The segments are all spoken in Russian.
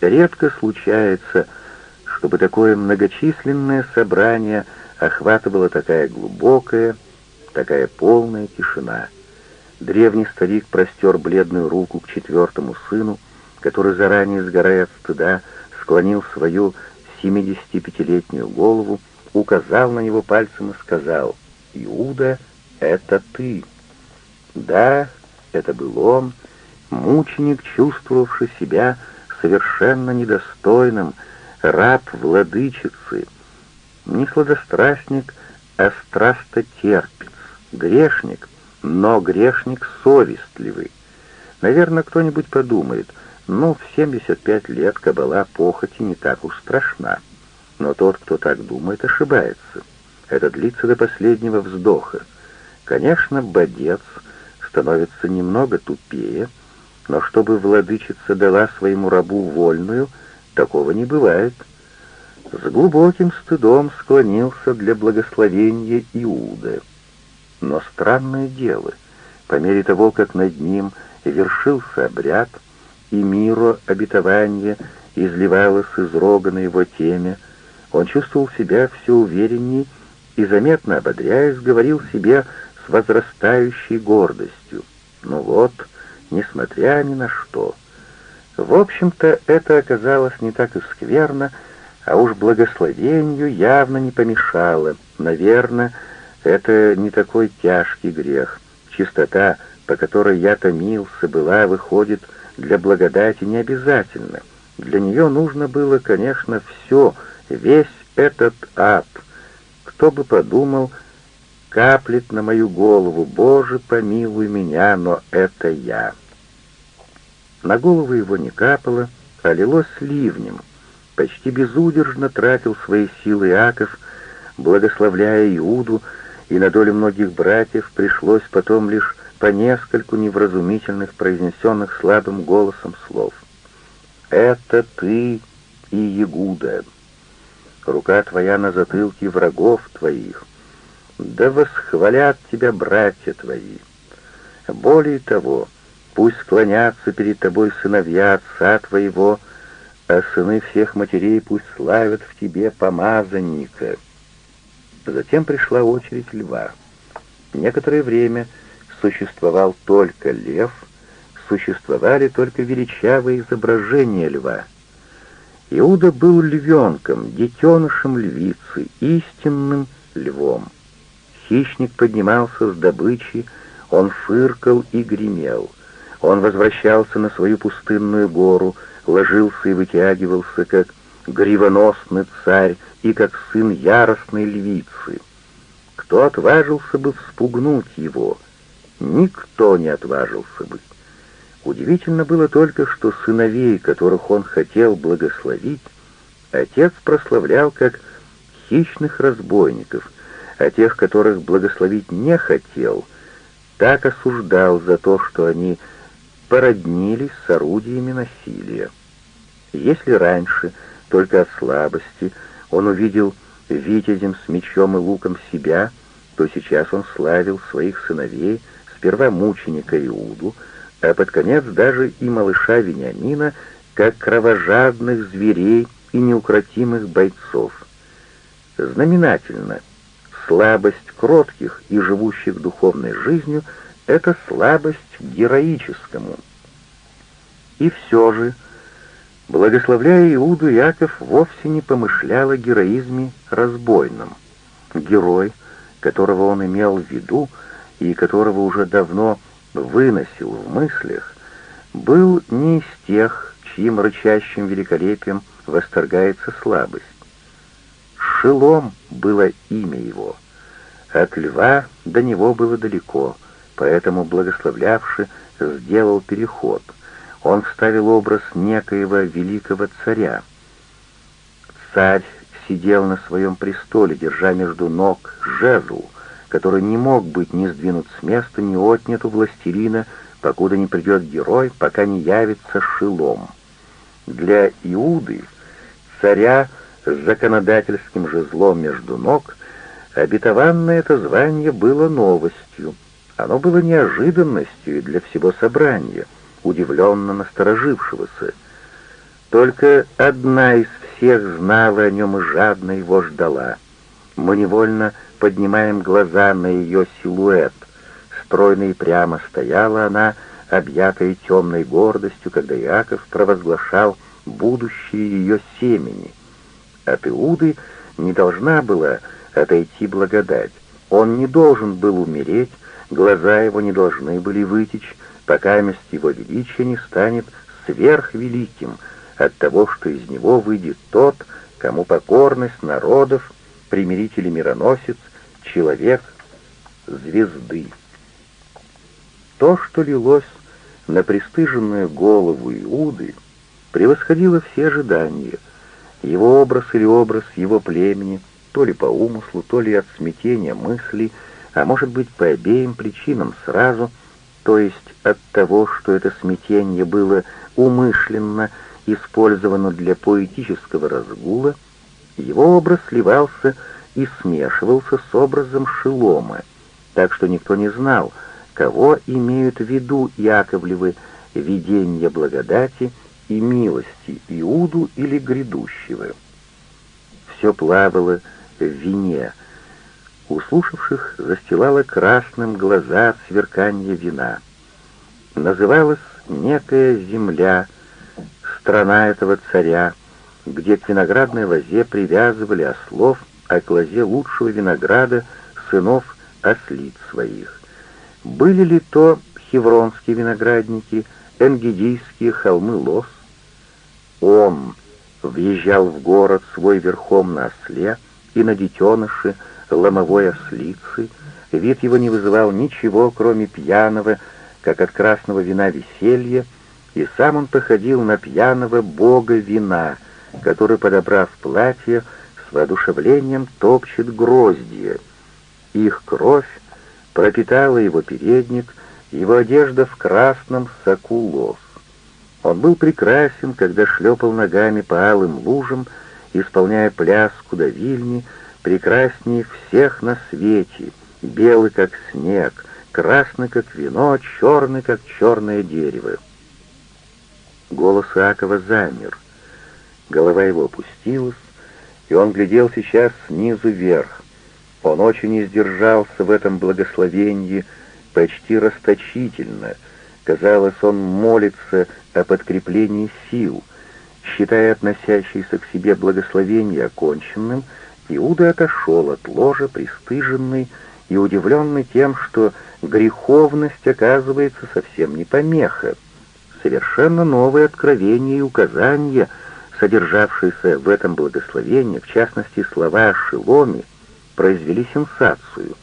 Редко случается, чтобы такое многочисленное собрание охватывала такая глубокая, такая полная тишина. Древний старик простер бледную руку к четвертому сыну, который, заранее сгорая от стыда, склонил свою 75-летнюю голову, указал на него пальцем и сказал, «Иуда, это ты». Да, это был он, мученик, чувствовавший себя совершенно недостойным, раб владычицы, не сладострастник, а страстотерпец, грешник, но грешник совестливый. Наверное, кто-нибудь подумает, ну, в 75 лет кабала похоти не так уж страшна. Но тот, кто так думает, ошибается. Это длится до последнего вздоха. Конечно, бодец становится немного тупее, но чтобы владычица дала своему рабу вольную, такого не бывает. С глубоким стыдом склонился для благословения Иуда. Но странное дело, по мере того, как над ним вершился обряд, и миру обетование изливалось из рога на его теме, он чувствовал себя все уверенней и, заметно ободряясь, говорил себе с возрастающей гордостью. «Ну вот, несмотря ни на что». В общем-то, это оказалось не так и скверно, а уж благословению явно не помешало. Наверное, это не такой тяжкий грех. Чистота, по которой я томился, была, выходит, для благодати не обязательно. Для нее нужно было, конечно, все, весь этот ад. Кто бы подумал, каплет на мою голову, «Боже, помилуй меня, но это я». На голову его не капало, а лилось ливнем. Почти безудержно тратил свои силы Иаков, благословляя Иуду, и на долю многих братьев пришлось потом лишь по нескольку невразумительных, произнесенных слабым голосом слов. «Это ты и Ягуда. Рука твоя на затылке врагов твоих. Да восхвалят тебя братья твои. Более того, пусть склонятся перед тобой сыновья отца твоего, а сыны всех матерей пусть славят в тебе помазанника». Затем пришла очередь льва. Некоторое время существовал только лев, существовали только величавые изображения льва. Иуда был львенком, детенышем львицы, истинным львом. Хищник поднимался с добычи, он фыркал и гремел. Он возвращался на свою пустынную гору, ложился и вытягивался, как гривоносный царь и как сын яростной львицы. Кто отважился бы вспугнуть его? Никто не отважился бы. Удивительно было только, что сыновей, которых он хотел благословить, отец прославлял как хищных разбойников, а тех, которых благословить не хотел, так осуждал за то, что они породнились с орудиями насилия. Если раньше, только от слабости, он увидел витязем с мечом и луком себя, то сейчас он славил своих сыновей, сперва мученика Иуду, а под конец даже и малыша Вениамина, как кровожадных зверей и неукротимых бойцов. Знаменательно, слабость кротких и живущих духовной жизнью — это слабость к героическому. И все же, благословляя Иуду, Яков вовсе не помышлял о героизме разбойном. Герой, которого он имел в виду, — и которого уже давно выносил в мыслях, был не из тех, чьим рычащим великолепием восторгается слабость. Шелом было имя его. От льва до него было далеко, поэтому благословлявший сделал переход. Он вставил образ некоего великого царя. Царь сидел на своем престоле, держа между ног жезл, который не мог быть ни сдвинут с места, ни отнят у властелина, покуда не придет герой, пока не явится шилом. Для Иуды, царя с законодательским жезлом между ног, обетованное это звание было новостью. Оно было неожиданностью для всего собрания, удивленно насторожившегося. Только одна из всех знала о нем и жадно его ждала. Мы невольно поднимаем глаза на ее силуэт. Стройно и прямо стояла она, объятая темной гордостью, когда Иаков провозглашал будущее ее семени. От Иуды не должна была отойти благодать. Он не должен был умереть, глаза его не должны были вытечь, пока месть его величия не станет сверхвеликим от того, что из него выйдет тот, кому покорность народов, примиритель и мироносец, человек звезды. То, что лилось на пристыженную голову Иуды, превосходило все ожидания. Его образ или образ его племени, то ли по умыслу, то ли от смятения мыслей, а может быть по обеим причинам сразу, то есть от того, что это смятение было умышленно использовано для поэтического разгула, его образ сливался и смешивался с образом Шилома, так что никто не знал, кого имеют в виду Яковлевы видения благодати и милости Иуду или грядущего. Все плавало в вине, у слушавших застилало красным глаза от сверкания вина. Называлась некая земля, страна этого царя, где к виноградной лозе привязывали ослов, а к лозе лучшего винограда сынов ослиц своих. Были ли то хевронские виноградники, энгидийские холмы лоз? Он въезжал в город свой верхом на осле и на детеныше ломовой ослицы, вид его не вызывал ничего, кроме пьяного, как от красного вина веселья, и сам он походил на пьяного бога вина, который, подобрав платье, с воодушевлением топчет гроздья. Их кровь пропитала его передник, его одежда в красном соку лос. Он был прекрасен, когда шлепал ногами по алым лужам, исполняя пляску до Вильни, прекраснее всех на свете, белый, как снег, красный, как вино, черный, как черное дерево. Голос Иакова замер. Голова его опустилась, и он глядел сейчас снизу вверх. Он очень издержался в этом благословении, почти расточительно. Казалось, он молится о подкреплении сил. Считая относящееся к себе благословение оконченным, Иуда отошел от ложа, пристыженный и удивленный тем, что греховность оказывается совсем не помеха совершенно новые откровения и указания, содержавшиеся в этом благословении, в частности слова о Шиломе, произвели сенсацию,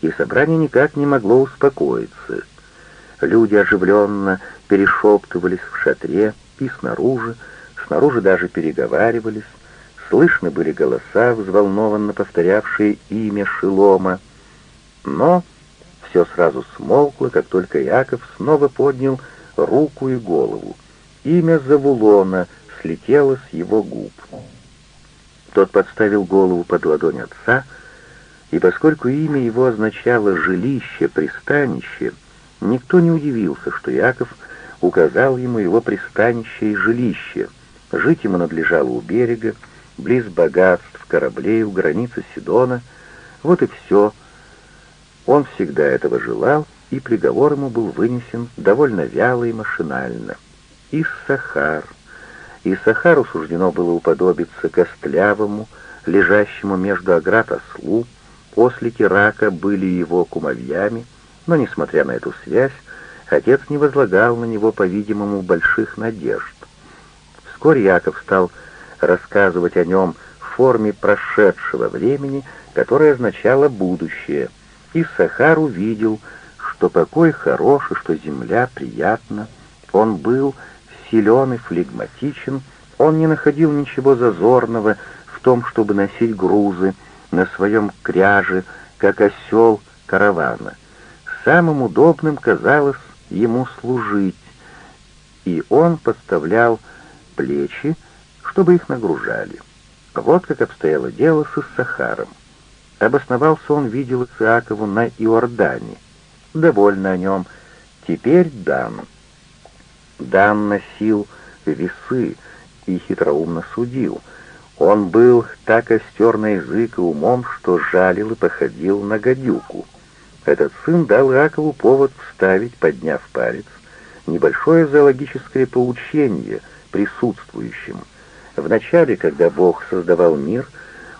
и собрание никак не могло успокоиться. Люди оживленно перешептывались в шатре и снаружи, снаружи даже переговаривались, слышны были голоса, взволнованно повторявшие имя Шилома, но все сразу смолкло, как только Яков снова поднял руку и голову. Имя Завулона слетело с его губ. Тот подставил голову под ладонь отца, и поскольку имя его означало «жилище», «пристанище», никто не удивился, что Яков указал ему его пристанище и жилище. Жить ему надлежало у берега, близ богатств, кораблей, у границы Сидона. Вот и все. Он всегда этого желал, и приговор ему был вынесен довольно вяло и машинально. Иссахар. Иссахару суждено было уподобиться костлявому, лежащему между оград ослу, ослики рака были его кумовьями, но, несмотря на эту связь, отец не возлагал на него, по-видимому, больших надежд. Вскоре Яков стал рассказывать о нем в форме прошедшего времени, которое означало будущее, и Сахар увидел, что покой хорош и что земля приятна. Он был силен и флегматичен, он не находил ничего зазорного в том, чтобы носить грузы на своем кряже, как осел каравана. Самым удобным казалось ему служить, и он подставлял плечи, чтобы их нагружали. Вот как обстояло дело с Иссахаром. Обосновался он, видел Иакову на Иордане — довольна о нем. Теперь Дан. Дан носил весы, и хитроумно судил. Он был так остер на язык и умом, что жалил и походил на гадюку. Этот сын дал Иакову повод вставить, подняв палец, небольшое зоологическое поучение присутствующим. Вначале, когда Бог создавал мир,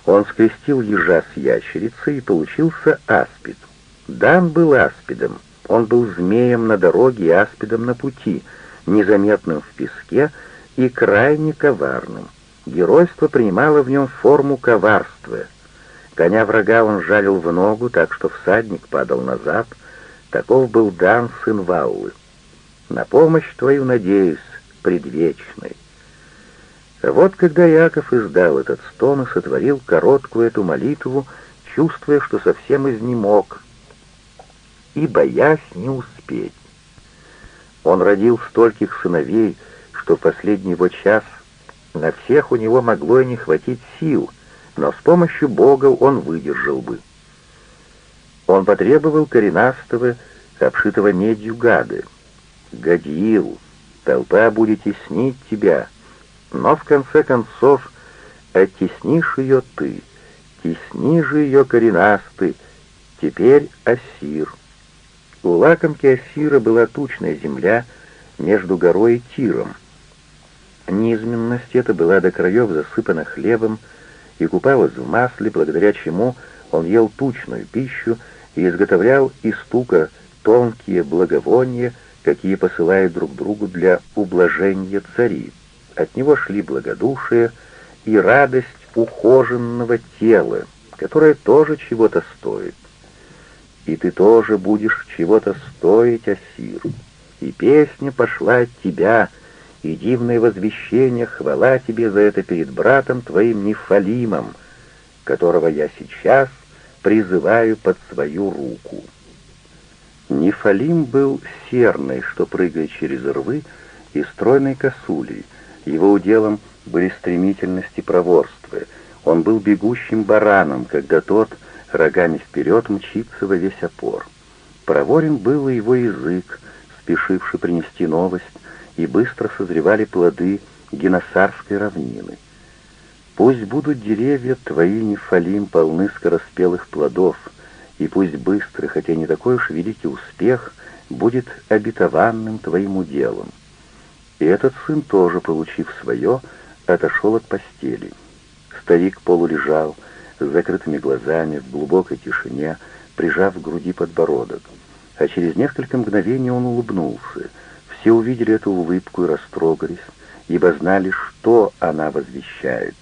он скрестил ежа с ящерицей, и получился аспид. Дан был аспидом, он был змеем на дороге и аспидом на пути, незаметным в песке и крайне коварным. Геройство принимало в нем форму коварства. Коня врага он жалил в ногу, так что всадник падал назад. Таков был дан сын Ваулы. На помощь твою надеюсь, предвечный. Вот когда Яков издал этот стон и сотворил короткую эту молитву, чувствуя, что совсем изнемог, и боясь не успеть. Он родил стольких сыновей, что в последний его час на всех у него могло и не хватить сил, но с помощью Бога он выдержал бы. Он потребовал коренастого, обшитого медью гады. «Гадиил, толпа будет теснить тебя», но в конце концов оттеснишь ее ты, тесни же ее коренастый, теперь Асир. У лакомки Асира была тучная земля между горой и Тиром. Низменность эта была до краев засыпана хлебом и купалась в масле, благодаря чему он ел тучную пищу и изготовлял из тука тонкие благовония, какие посылают друг другу для ублажения цари. От него шли благодушие и радость ухоженного тела, которое тоже чего-то стоит. И ты тоже будешь чего-то стоить, Асир. И песня пошла от тебя, и дивное возвещение, хвала тебе за это перед братом твоим Нефалимом, которого я сейчас призываю под свою руку. Нефалим был серный, что прыгает через рвы, и стройной косулей — его уделом были стремительность и проворство. Он был бегущим бараном, когда тот рогами вперед мчится во весь опор. Проворен был и его язык, спешивший принести новость, и быстро созревали плоды геносарской равнины. Пусть будут деревья твои, Нефалим, полны скороспелых плодов, и пусть быстрый, хотя не такой уж великий успех, будет обетованным твоим уделом. И этот сын тоже, получив свое, отошел от постели. Старик полулежал, с закрытыми глазами, в глубокой тишине, прижав к груди подбородок. А через несколько мгновений он улыбнулся. Все увидели эту улыбку и растрогались, ибо знали, что она возвещает.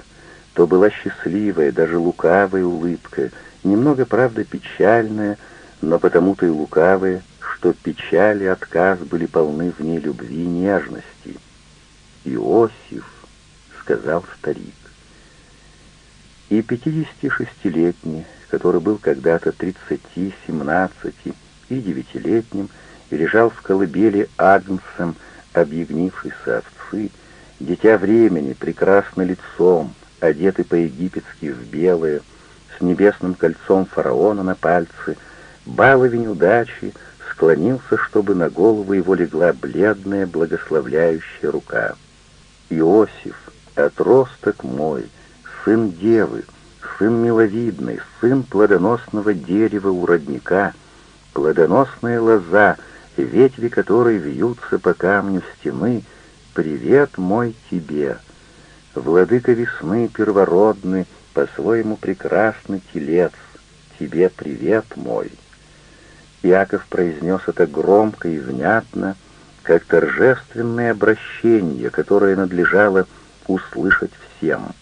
То была счастливая, даже лукавая улыбка, немного, правда, печальная, но потому-то и лукавая, что печаль и отказ были полны в ней любви и нежности. «Иосиф», — сказал старик. И пятидесятишестилетний, который был когда-то тридцати, семнадцати и девятилетним, лежал в колыбели агнцем объягнившейся овцы, дитя времени, прекрасно лицом, одетый по-египетски в белое, с небесным кольцом фараона на пальце, баловень удачи, склонился, чтобы на голову его легла бледная благословляющая рука. «Иосиф, отросток мой, сын девы, сын миловидный, сын плодоносного дерева у родника, плодоносная лоза, ветви которой вьются по камню стены, привет мой тебе! Владыка весны первородный, по-своему прекрасный телец, тебе привет мой!» Иаков произнес это громко и внятно, как торжественное обращение, которое надлежало услышать всем.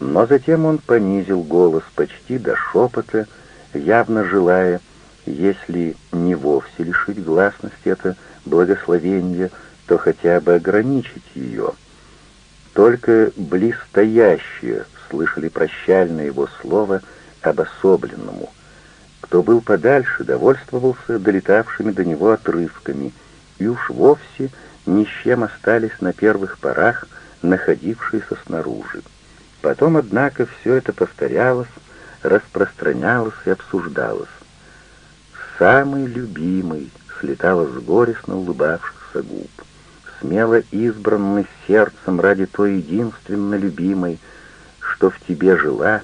Но затем он понизил голос почти до шепота, явно желая, если не вовсе лишить гласности это благословение, то хотя бы ограничить ее. Только близстоящие слышали прощальное его слово обособленному — кто был подальше, довольствовался долетавшими до него отрывками, и уж вовсе ни с чем остались на первых порах находившиеся снаружи. Потом, однако, все это повторялось, распространялось и обсуждалось. «Самый любимый» слетало с горестно улыбавшихся губ. смело избранный сердцем ради той единственно любимой, что в тебе жила,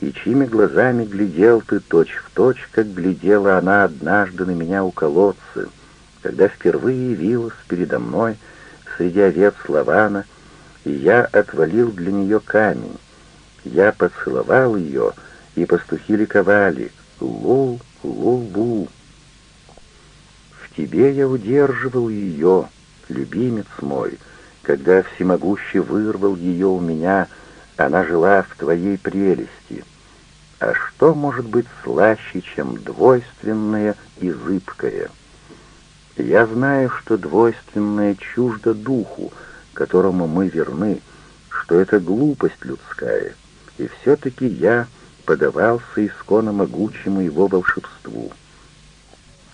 и чьими глазами глядел ты точь в точь, как глядела она однажды на меня у колодца, когда впервые явилась передо мной среди овец Лавана, и я отвалил для нее камень. Я поцеловал ее, и пастухи ликовали. Лу, лу-лу. В тебе я удерживал ее, любимец мой, когда всемогущий вырвал ее у меня, она жила в твоей прелести. А что может быть слаще, чем двойственное и зыбкое? Я знаю, что двойственное чуждо духу, которому мы верны, что это глупость людская, и все-таки я подавался исконно могучему его волшебству.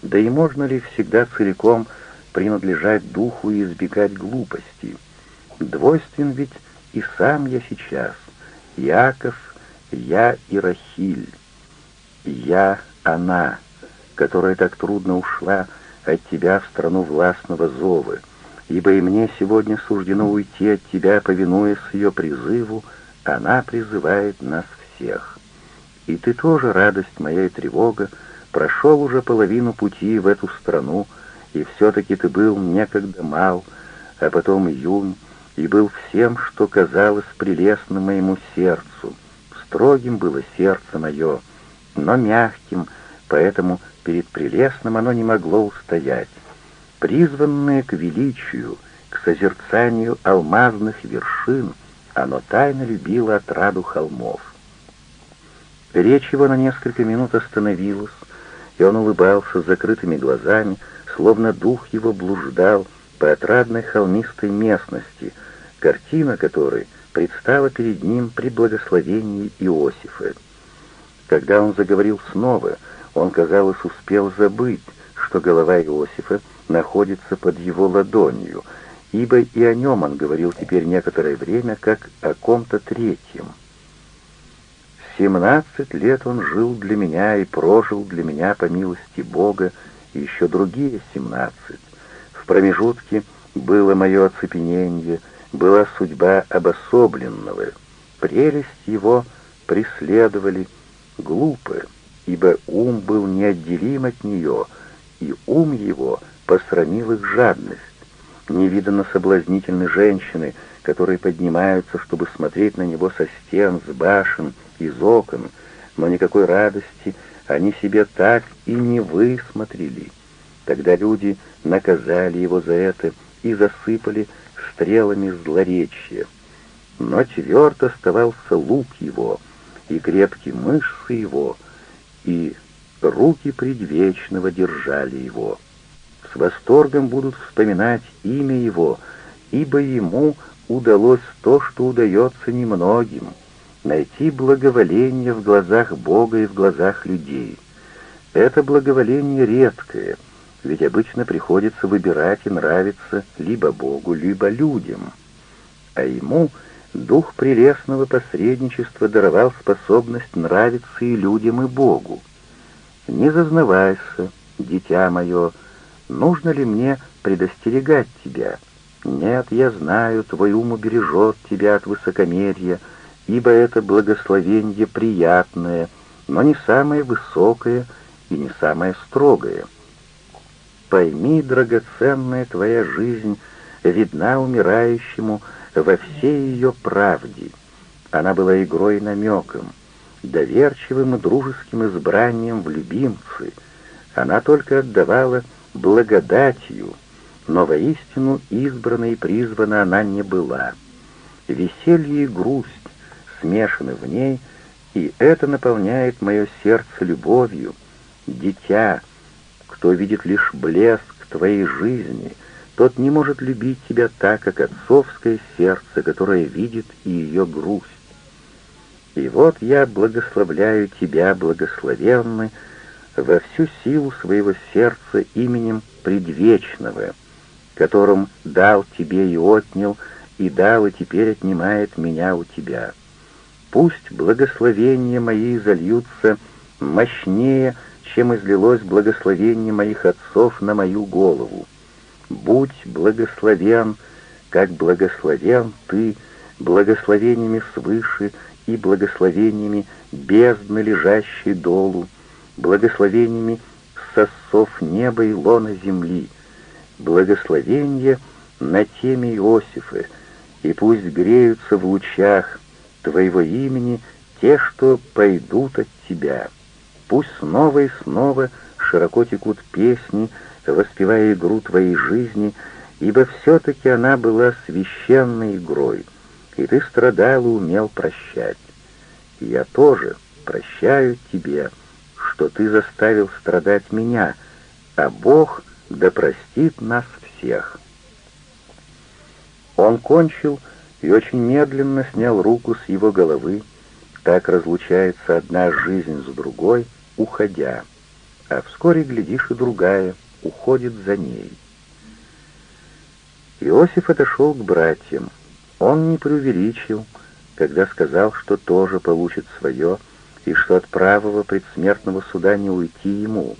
Да и можно ли всегда целиком принадлежать духу и избегать глупости? Двойствен ведь и сам я сейчас, Яков, я и Рахиль, я она, которая так трудно ушла от тебя в страну властного зова, ибо и мне сегодня суждено уйти от тебя, повинуясь ее призыву, она призывает нас всех. И ты тоже, радость моя и тревога, прошел уже половину пути в эту страну, и все-таки ты был некогда мал, а потом юн, и был всем, что казалось прелестным моему сердцу. Строгим было сердце мое, но мягким, поэтому перед прелестным оно не могло устоять. Призванное к величию, к созерцанию алмазных вершин, оно тайно любило отраду холмов. Речь его на несколько минут остановилась, и он улыбался с закрытыми глазами, словно дух его блуждал по отрадной холмистой местности, картина которой предстала перед ним при благословении Иосифа. Когда он заговорил снова, он, казалось, успел забыть, что голова Иосифа находится под его ладонью, ибо и о нем он говорил теперь некоторое время, как о ком-то третьем. Семнадцать лет он жил для меня и прожил для меня по милости Бога еще другие семнадцать. В промежутке было мое оцепенение, была судьба обособленного. Прелесть его преследовали глупо, ибо ум был неотделим от нее, и ум его посрамил их жадность. Невиданно соблазнительны женщины, которые поднимаются, чтобы смотреть на него со стен, с башен, из окон, но никакой радости они себе так и не высмотрели. Тогда люди наказали его за это и засыпали стрелами злоречия. Но тверд оставался лук его, и крепкие мышцы его, и руки предвечного держали его. С восторгом будут вспоминать имя его, ибо ему удалось то, что удается немногим — найти благоволение в глазах Бога и в глазах людей. Это благоволение редкое, ведь обычно приходится выбирать и нравиться либо Богу, либо людям. А ему дух прелестного посредничества даровал способность нравиться и людям, и Богу. Не зазнавайся, дитя мое, нужно ли мне предостерегать тебя? Нет, я знаю, твой ум убережет тебя от высокомерия, ибо это благословение приятное, но не самое высокое и не самое строгое. Пойми, драгоценная твоя жизнь видна умирающему во всей ее правде. Она была игрой и намеком, доверчивым и дружеским избранием в любимцы. Она только отдавала благодатью, но воистину избрана и призвана она не была. Веселье и грусть, смешаны в ней, и это наполняет мое сердце любовью. Дитя, кто видит лишь блеск твоей жизни, тот не может любить тебя так, как отцовское сердце, которое видит и ее грусть. И вот я благословляю тебя, благословенный, во всю силу своего сердца именем предвечного, которым дал тебе и отнял, и дал и теперь отнимает меня у тебя. Пусть благословения мои зальются мощнее, чем излилось благословение моих отцов на мою голову. будь благословен, как благословен ты, благословениями свыше и благословениями бездны, лежащей долу, благословениями сосов неба и лона земли, благословение на теме Иосифа, и пусть греются в лучах Твоего имени те, что пойдут от Тебя. Пусть снова и снова широко текут песни, воспевая игру Твоей жизни, ибо все-таки она была священной игрой, и Ты страдал и умел прощать. Я тоже прощаю Тебе, что Ты заставил страдать меня, а Бог да простит нас всех». Он кончил и очень медленно снял руку с его головы, так разлучается одна жизнь с другой, уходя, а вскоре, глядишь, и другая уходит за ней. Иосиф отошел к братьям. Он не преувеличил, когда сказал, что тоже получит свое, и что от правого предсмертного суда не уйти ему.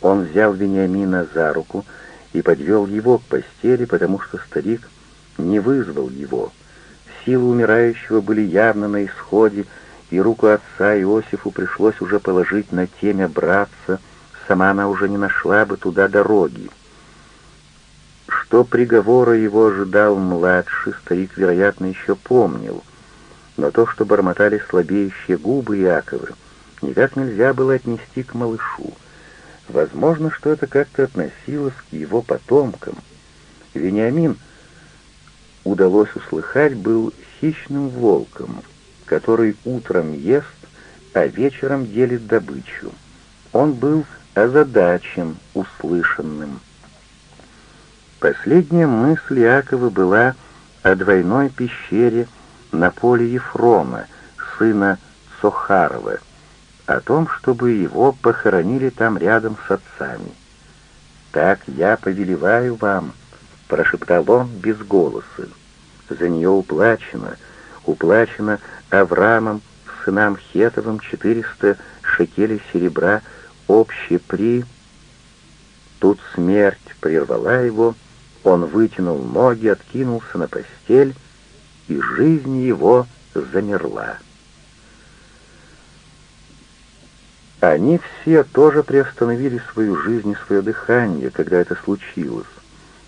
Он взял Вениамина за руку и подвел его к постели, потому что старик не вызвал его. Силы умирающего были явно на исходе, и руку отца Иосифу пришлось уже положить на темя братца, сама она уже не нашла бы туда дороги. Что приговора его ожидал младший, старик, вероятно, еще помнил, но то, что бормотали слабеющие губы Якова, никак нельзя было отнести к малышу. Возможно, что это как-то относилось к его потомкам. Вениамин — удалось услыхать, был хищным волком, который утром ест, а вечером делит добычу. Он был озадачен услышанным. Последняя мысль Иакова была о двойной пещере на поле Ефрона, сына Сохарова, о том, чтобы его похоронили там рядом с отцами. «Так я повелеваю вам», прошептал он без голоса. За нее уплачено, уплачено Авраамом, сынам Хетовым, четыреста шекелей серебра, общий при... Тут смерть прервала его, он вытянул ноги, откинулся на постель, и жизнь его замерла. Они все тоже приостановили свою жизнь и свое дыхание, когда это случилось.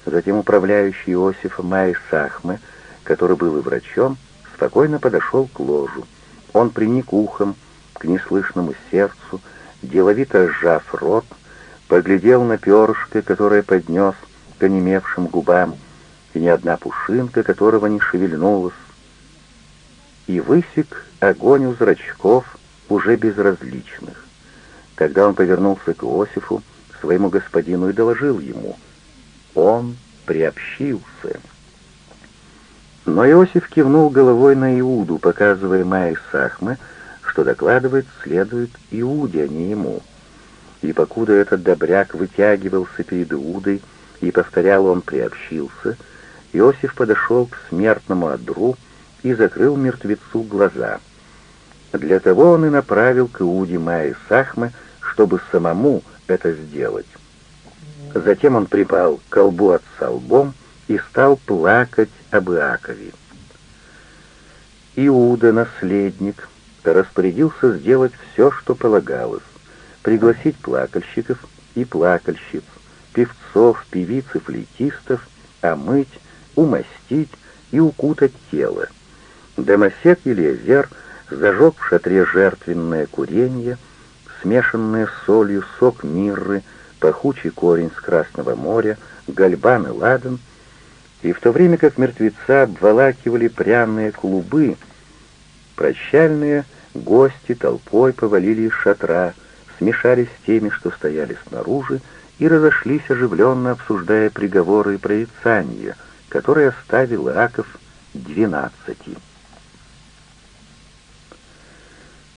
Затем управляющий Иосифа Майи Сахмы, который был и врачом, спокойно подошел к ложу. Он приник ухом к неслышному сердцу, деловито сжав рот, поглядел на перышко, которое поднес к онемевшим губам, и ни одна пушинка, которого не шевельнулась, и высек огонь у зрачков, уже безразличных. Тогда он повернулся к Иосифу, своему господину, и доложил ему — он приобщился. Но Иосиф кивнул головой на Иуду, показывая Майе Сахме, что докладывать следует Иуде, а не ему. И покуда этот добряк вытягивался перед Иудой, и повторял он приобщился, Иосиф подошел к смертному одру и закрыл мертвецу глаза. Для того он и направил к Иуде Майе Сахме, чтобы самому это сделать. Затем он припал к колбу отца лбом и стал плакать об Иакове. Иуда, наследник, распорядился сделать все, что полагалось, пригласить плакальщиков и плакальщиц, певцов, певиц и флейтистов, омыть, умастить и укутать тело. Домосек Елизер зажег в шатре жертвенное курение, смешанное солью сок мирры, пахучий корень с Красного моря, гальбан и ладан, и в то время как мертвеца обволакивали пряные клубы, прощальные гости толпой повалили из шатра, смешались с теми, что стояли снаружи, и разошлись оживленно, обсуждая приговоры и прорицания, которые оставил Иаков двенадцати.